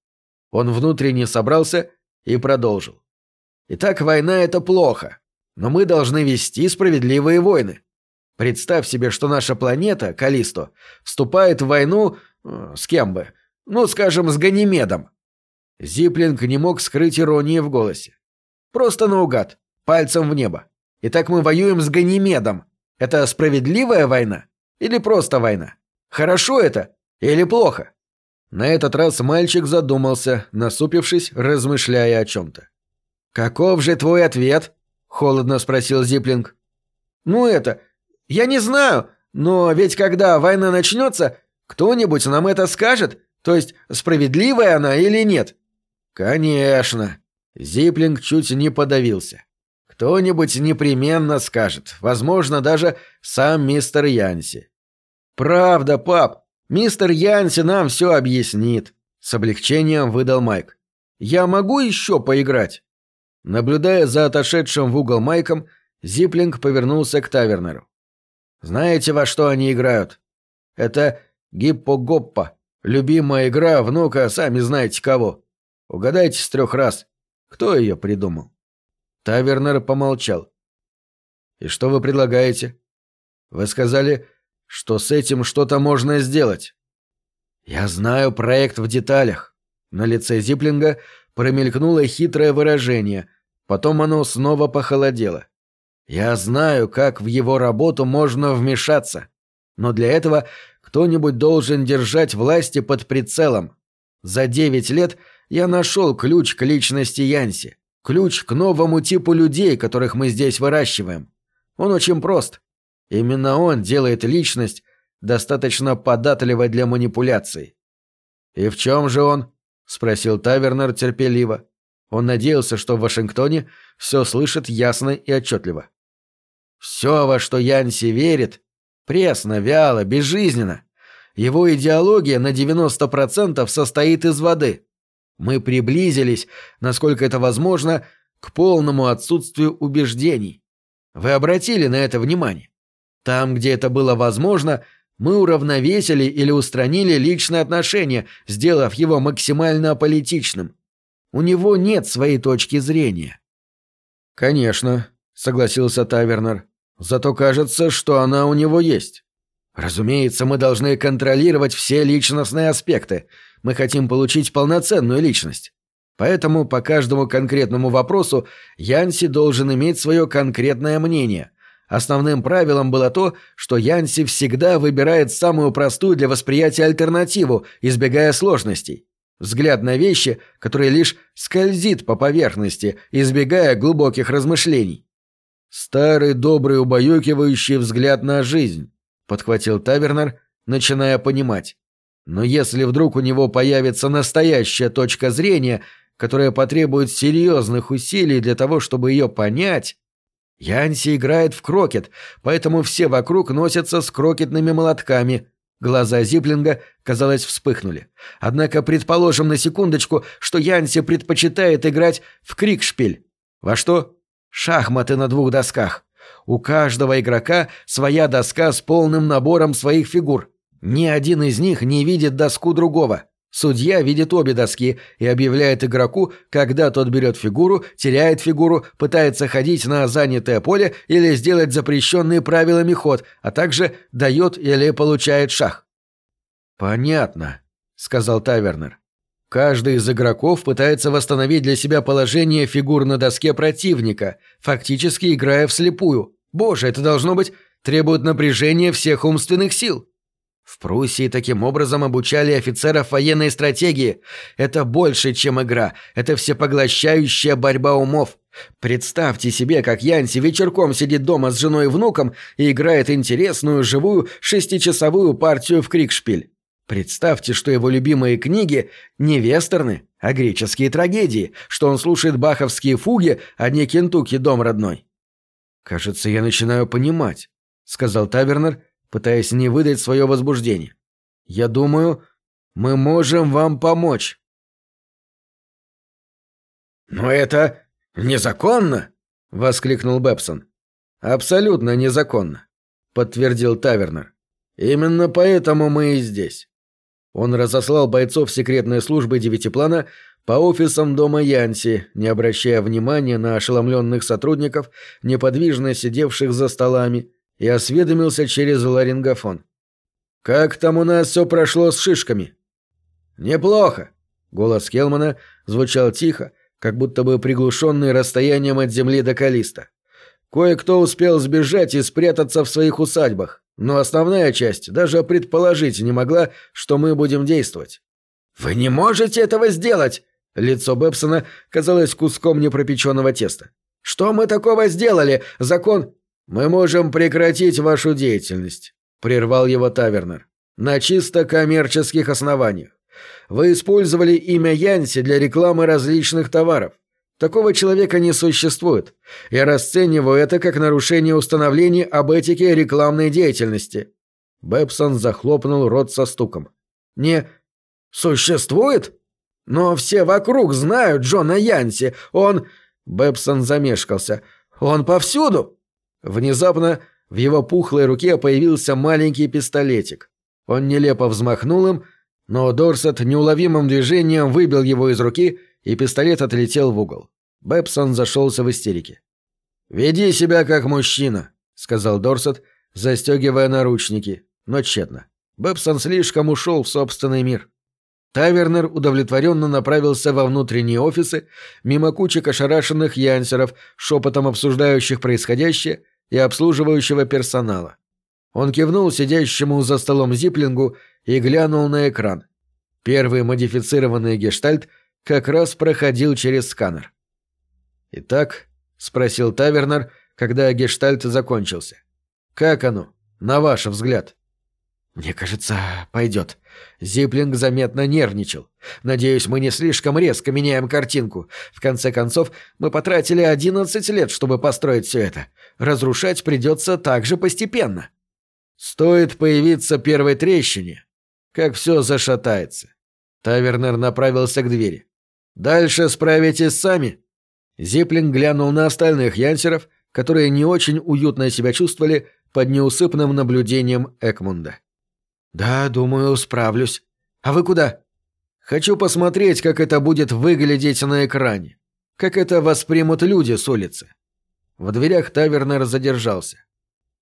Он внутренне собрался и продолжил. «Итак, война — это плохо. Но мы должны вести справедливые войны. Представь себе, что наша планета, Калисто, вступает в войну... Э, с кем бы? Ну, скажем, с Ганимедом. Зиплинг не мог скрыть иронии в голосе. Просто наугад, пальцем в небо. Итак, мы воюем с Ганимедом. Это справедливая война? Или просто война? Хорошо это? Или плохо? На этот раз мальчик задумался, насупившись, размышляя о чем-то. «Каков же твой ответ?» Холодно спросил Зиплинг. Ну это, я не знаю, но ведь когда война начнется, кто-нибудь нам это скажет, то есть справедливая она или нет. Конечно. Зиплинг чуть не подавился. Кто-нибудь непременно скажет, возможно, даже сам мистер Янси. Правда, пап, мистер Янси нам все объяснит. С облегчением выдал Майк. Я могу еще поиграть? Наблюдая за отошедшим в угол Майком, Зиплинг повернулся к Тавернеру. «Знаете, во что они играют? Это гиппо-гоппа, любимая игра внука, сами знаете кого. Угадайте с трех раз, кто ее придумал?» Тавернер помолчал. «И что вы предлагаете?» «Вы сказали, что с этим что-то можно сделать». «Я знаю проект в деталях». На лице Зиплинга промелькнуло хитрое выражение, Потом оно снова похолодело. Я знаю, как в его работу можно вмешаться. Но для этого кто-нибудь должен держать власти под прицелом. За девять лет я нашел ключ к личности Янси. Ключ к новому типу людей, которых мы здесь выращиваем. Он очень прост. Именно он делает личность достаточно податливой для манипуляций. «И в чем же он?» — спросил Тавернер терпеливо. Он надеялся, что в Вашингтоне все слышит ясно и отчетливо. Все, во что Янси верит, пресно, вяло, безжизненно. Его идеология на 90% состоит из воды. Мы приблизились, насколько это возможно, к полному отсутствию убеждений. Вы обратили на это внимание? Там, где это было возможно, мы уравновесили или устранили личные отношения, сделав его максимально аполитичным. У него нет своей точки зрения. «Конечно», — согласился Тавернер. «Зато кажется, что она у него есть». «Разумеется, мы должны контролировать все личностные аспекты. Мы хотим получить полноценную личность. Поэтому по каждому конкретному вопросу Янси должен иметь свое конкретное мнение. Основным правилом было то, что Янси всегда выбирает самую простую для восприятия альтернативу, избегая сложностей. Взгляд на вещи, который лишь скользит по поверхности, избегая глубоких размышлений. «Старый добрый убаюкивающий взгляд на жизнь», — подхватил Тавернер, начиная понимать. «Но если вдруг у него появится настоящая точка зрения, которая потребует серьезных усилий для того, чтобы ее понять...» Янси играет в крокет, поэтому все вокруг носятся с крокетными молотками. Глаза Зиплинга, казалось, вспыхнули. Однако предположим на секундочку, что Янси предпочитает играть в крикшпиль. Во что? Шахматы на двух досках. У каждого игрока своя доска с полным набором своих фигур. Ни один из них не видит доску другого. Судья видит обе доски и объявляет игроку, когда тот берет фигуру, теряет фигуру, пытается ходить на занятое поле или сделать запрещенный правилами ход, а также дает или получает шах. «Понятно», — сказал Тавернер. Каждый из игроков пытается восстановить для себя положение фигур на доске противника, фактически играя вслепую. Боже, это должно быть требует напряжения всех умственных сил. В Пруссии таким образом обучали офицеров военной стратегии. Это больше, чем игра. Это всепоглощающая борьба умов. Представьте себе, как Янси вечерком сидит дома с женой и внуком и играет интересную, живую, шестичасовую партию в крикшпиль. Представьте, что его любимые книги не вестерны, а греческие трагедии, что он слушает баховские фуги, а не Кентукки дом родной. «Кажется, я начинаю понимать», — сказал Тавернер, — пытаясь не выдать свое возбуждение. «Я думаю, мы можем вам помочь». «Но это незаконно!» — воскликнул Бепсон. «Абсолютно незаконно», — подтвердил Тавернер. «Именно поэтому мы и здесь». Он разослал бойцов секретной службы девятиплана по офисам дома Янси, не обращая внимания на ошеломленных сотрудников, неподвижно сидевших за столами, и осведомился через ларингофон. «Как там у нас все прошло с шишками?» «Неплохо», — голос Келмана звучал тихо, как будто бы приглушенный расстоянием от земли до Калиста. Кое-кто успел сбежать и спрятаться в своих усадьбах, но основная часть даже предположить не могла, что мы будем действовать. «Вы не можете этого сделать!» Лицо Бепсона казалось куском непропеченного теста. «Что мы такого сделали? Закон...» «Мы можем прекратить вашу деятельность», — прервал его Тавернер. «На чисто коммерческих основаниях. Вы использовали имя Янси для рекламы различных товаров. Такого человека не существует. Я расцениваю это как нарушение установлений об этике рекламной деятельности». Бэбсон захлопнул рот со стуком. «Не существует? Но все вокруг знают Джона Янси. Он...» Бэбсон замешкался. «Он повсюду!» Внезапно в его пухлой руке появился маленький пистолетик. Он нелепо взмахнул им, но Дорсет неуловимым движением выбил его из руки, и пистолет отлетел в угол. Бэбсон зашелся в истерике. «Веди себя как мужчина», — сказал Дорсет, застегивая наручники, но тщетно. Бэбсон слишком ушел в собственный мир. Тавернер удовлетворенно направился во внутренние офисы, мимо кучек ошарашенных янсеров, шепотом обсуждающих происходящее, и обслуживающего персонала. Он кивнул сидящему за столом Зиплингу и глянул на экран. Первый модифицированный гештальт как раз проходил через сканер. «Итак», — спросил Тавернер, когда гештальт закончился. «Как оно, на ваш взгляд?» «Мне кажется, пойдет», Зиплинг заметно нервничал. «Надеюсь, мы не слишком резко меняем картинку. В конце концов, мы потратили 11 лет, чтобы построить все это. Разрушать придется так же постепенно». «Стоит появиться первой трещине, как все зашатается». Тавернер направился к двери. «Дальше справитесь сами». Зиплинг глянул на остальных янсеров, которые не очень уютно себя чувствовали под неусыпным наблюдением Экмунда. «Да, думаю, справлюсь. А вы куда?» «Хочу посмотреть, как это будет выглядеть на экране. Как это воспримут люди с улицы». В дверях Тавернер задержался.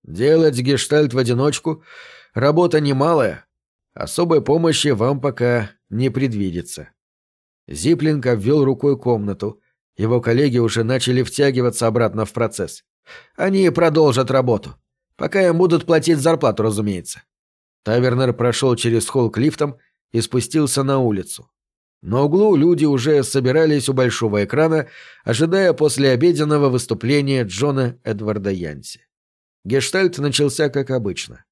«Делать гештальт в одиночку — работа немалая. Особой помощи вам пока не предвидится». Зиплинг обвел рукой комнату. Его коллеги уже начали втягиваться обратно в процесс. «Они продолжат работу. Пока им будут платить зарплату, разумеется. Тавернер прошел через холл к лифтам и спустился на улицу. На углу люди уже собирались у большого экрана, ожидая послеобеденного выступления Джона Эдварда Янси. Гештальт начался как обычно.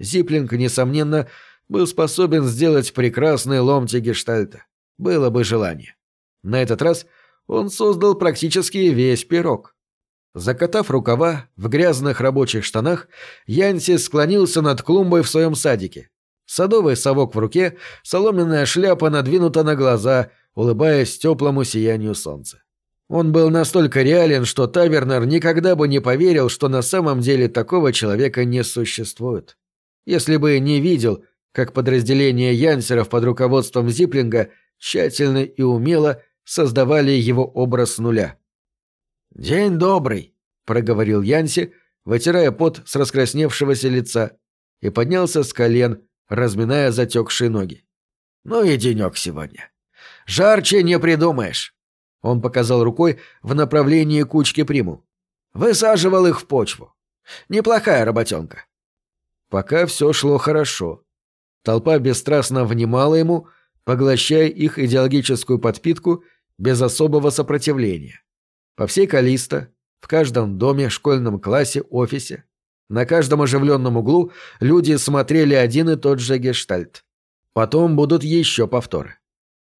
Зиплинг, несомненно, был способен сделать прекрасный ломти гештальта. Было бы желание. На этот раз он создал практически весь пирог. Закатав рукава, в грязных рабочих штанах, Янси склонился над клумбой в своем садике. Садовый совок в руке, соломенная шляпа надвинута на глаза, улыбаясь теплому сиянию солнца. Он был настолько реален, что Тавернер никогда бы не поверил, что на самом деле такого человека не существует. Если бы не видел, как подразделение янсеров под руководством Зиплинга тщательно и умело создавали его образ нуля. «День добрый», — проговорил Янси, вытирая пот с раскрасневшегося лица, и поднялся с колен, разминая затекшие ноги. «Ну и денек сегодня. Жарче не придумаешь». Он показал рукой в направлении кучки приму. Высаживал их в почву. Неплохая работенка. Пока все шло хорошо. Толпа бесстрастно внимала ему, поглощая их идеологическую подпитку без особого сопротивления. По всей Калиста, в каждом доме, школьном классе, офисе, на каждом оживленном углу люди смотрели один и тот же гештальт. Потом будут еще повторы.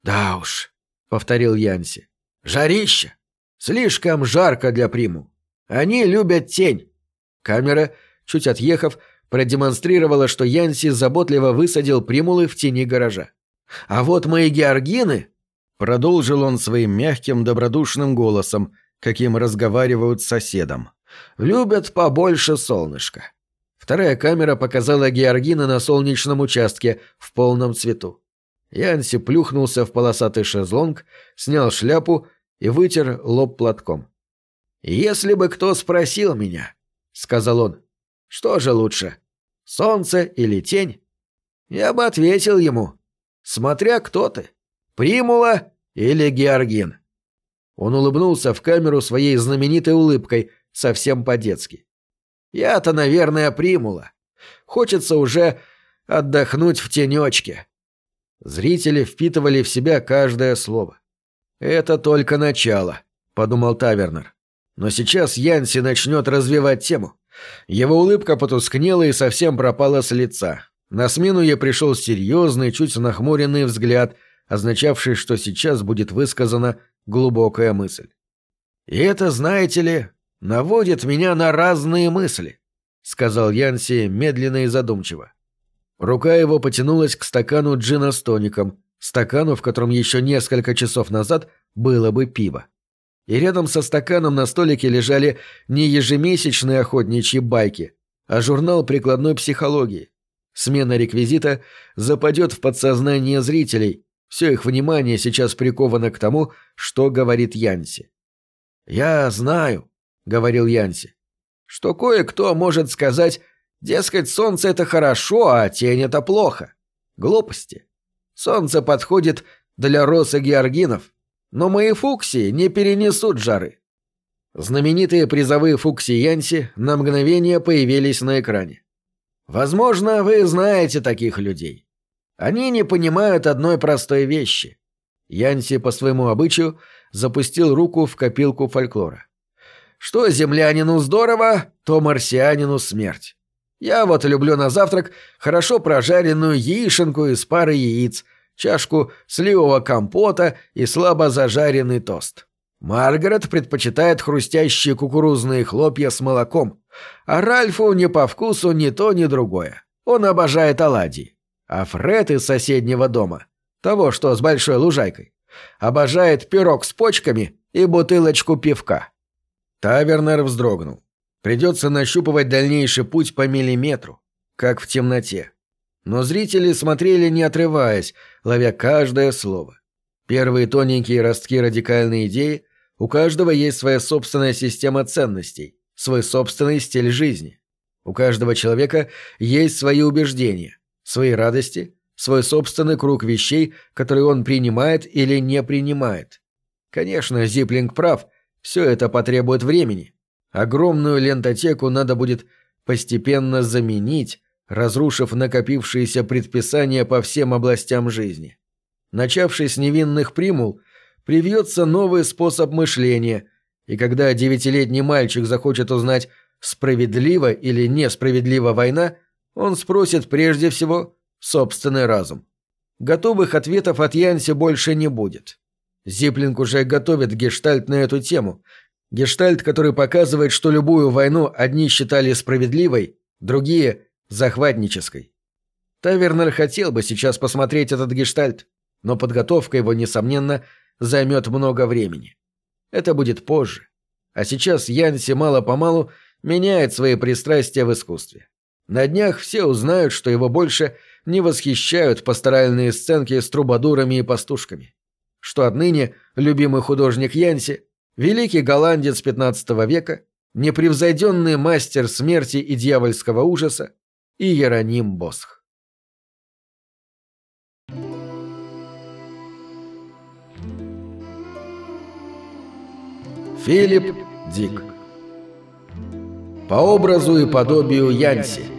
«Да уж», — повторил Янси, — «жарище! Слишком жарко для приму. Они любят тень». Камера, чуть отъехав, продемонстрировала, что Янси заботливо высадил примулы в тени гаража. «А вот мои георгины...» Продолжил он своим мягким, добродушным голосом, каким разговаривают с соседом. «Любят побольше солнышка». Вторая камера показала Георгина на солнечном участке в полном цвету. Янси плюхнулся в полосатый шезлонг, снял шляпу и вытер лоб платком. «Если бы кто спросил меня», — сказал он, — «что же лучше, солнце или тень?» Я бы ответил ему, смотря кто ты, примула или георгин. Он улыбнулся в камеру своей знаменитой улыбкой, совсем по-детски. «Я-то, наверное, примула. Хочется уже отдохнуть в тенечке». Зрители впитывали в себя каждое слово. «Это только начало», — подумал Тавернер. Но сейчас Янси начнет развивать тему. Его улыбка потускнела и совсем пропала с лица. На смену ей пришел серьезный, чуть нахмуренный взгляд, означавший, что сейчас будет высказана глубокая мысль. «И это, знаете ли, наводит меня на разные мысли», — сказал Янси медленно и задумчиво. Рука его потянулась к стакану джина с тоником, стакану, в котором еще несколько часов назад было бы пиво. И рядом со стаканом на столике лежали не ежемесячные охотничьи байки, а журнал прикладной психологии. Смена реквизита западет в подсознание зрителей, все их внимание сейчас приковано к тому, что говорит Янси. «Я знаю», — говорил Янси, — «что кое-кто может сказать, дескать, солнце — это хорошо, а тень — это плохо. Глупости. Солнце подходит для роса георгинов, но мои фуксии не перенесут жары». Знаменитые призовые фуксии Янси на мгновение появились на экране. Возможно, вы знаете таких людей. Они не понимают одной простой вещи. Янси по своему обычаю запустил руку в копилку фольклора. Что землянину здорово, то марсианину смерть. Я вот люблю на завтрак хорошо прожаренную яишенку из пары яиц, чашку сливового компота и слабо зажаренный тост. Маргарет предпочитает хрустящие кукурузные хлопья с молоком, а Ральфу не по вкусу ни то, ни другое. Он обожает оладьи. А Фред из соседнего дома, того, что с большой лужайкой, обожает пирог с почками и бутылочку пивка. Тавернер вздрогнул. Придется нащупывать дальнейший путь по миллиметру, как в темноте. Но зрители смотрели не отрываясь, ловя каждое слово. Первые тоненькие ростки радикальной идеи у каждого есть своя собственная система ценностей, свой собственный стиль жизни. У каждого человека есть свои убеждения, свои радости, свой собственный круг вещей, которые он принимает или не принимает. Конечно, Зиплинг прав, все это потребует времени. Огромную лентотеку надо будет постепенно заменить, разрушив накопившиеся предписания по всем областям жизни. Начавшись с невинных примул, привьется новый способ мышления, и когда девятилетний мальчик захочет узнать, справедлива или несправедлива война, он спросит прежде всего собственный разум. Готовых ответов от Янси больше не будет. Зиплинг уже готовит гештальт на эту тему. Гештальт, который показывает, что любую войну одни считали справедливой, другие – захватнической. Тавернер хотел бы сейчас посмотреть этот гештальт, но подготовка его, несомненно, займет много времени. Это будет позже. А сейчас Янси мало-помалу меняет свои пристрастия в искусстве. На днях все узнают, что его больше не восхищают пасторальные сценки с трубадурами и пастушками. Что отныне любимый художник Янси, великий голландец XV века, непревзойденный мастер смерти и дьявольского ужаса и Иероним Босх. Филипп Дик По образу и подобию Янси